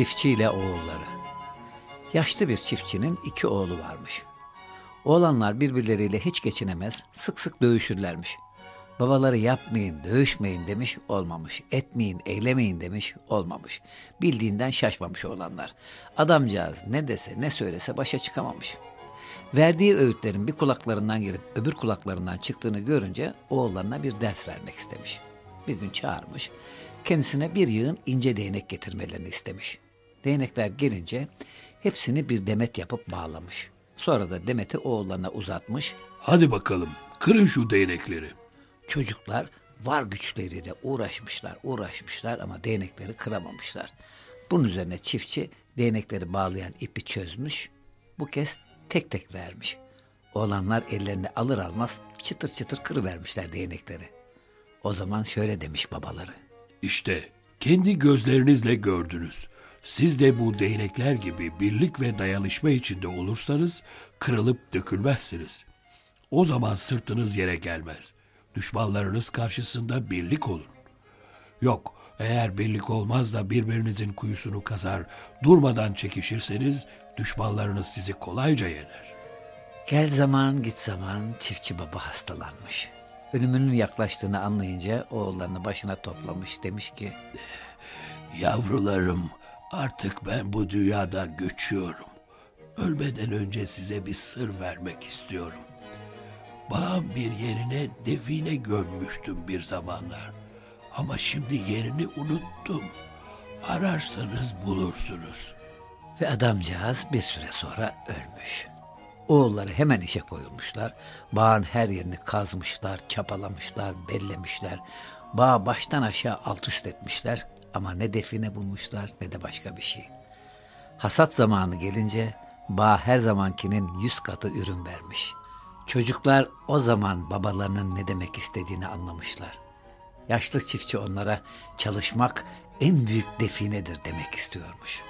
Çiftçi ile oğulları. Yaşlı bir çiftçinin iki oğlu varmış. Oğlanlar birbirleriyle hiç geçinemez, sık sık dövüşürlermiş. Babaları yapmayın, dövüşmeyin demiş, olmamış. Etmeyin, eylemeyin demiş, olmamış. Bildiğinden şaşmamış oğlanlar. Adamcağız ne dese ne söylese başa çıkamamış. Verdiği öğütlerin bir kulaklarından girip öbür kulaklarından çıktığını görünce oğullarına bir ders vermek istemiş. Bir gün çağırmış, kendisine bir yığın ince değnek getirmelerini istemiş. Değnekler gelince hepsini bir demet yapıp bağlamış. Sonra da demeti oğullarına uzatmış. Hadi bakalım kırın şu değnekleri. Çocuklar var güçleriyle uğraşmışlar, uğraşmışlar ama değnekleri kıramamışlar. Bunun üzerine çiftçi değnekleri bağlayan ipi çözmüş. Bu kez tek tek vermiş. Oğlanlar ellerine alır almaz çıtır çıtır kırıvermişler değnekleri. O zaman şöyle demiş babaları. İşte kendi gözlerinizle gördünüz. Siz de bu değnekler gibi birlik ve dayanışma içinde olursanız kırılıp dökülmezsiniz. O zaman sırtınız yere gelmez. Düşmanlarınız karşısında birlik olun. Yok, eğer birlik olmaz da birbirinizin kuyusunu kazar, durmadan çekişirseniz düşmanlarınız sizi kolayca yener. Gel zaman git zaman çiftçi baba hastalanmış. Ölümünün yaklaştığını anlayınca oğullarını başına toplamış demiş ki Yavrularım, artık ben bu dünyada göçüyorum. Ölmeden önce size bir sır vermek istiyorum. Bağım bir yerine define gömmüştüm bir zamanlar. Ama şimdi yerini unuttum. Ararsanız bulursunuz. ve adamcağız bir süre sonra ölmüş. Oğulları hemen işe koyulmuşlar. Bağın her yerini kazmışlar, çapalamışlar, bellemişler. Bağı baştan aşağı alt üst etmişler ama ne define bulmuşlar ne de başka bir şey. Hasat zamanı gelince bağ her zamankinin yüz katı ürün vermiş. Çocuklar o zaman babalarının ne demek istediğini anlamışlar. Yaşlı çiftçi onlara çalışmak en büyük definedir demek istiyormuş.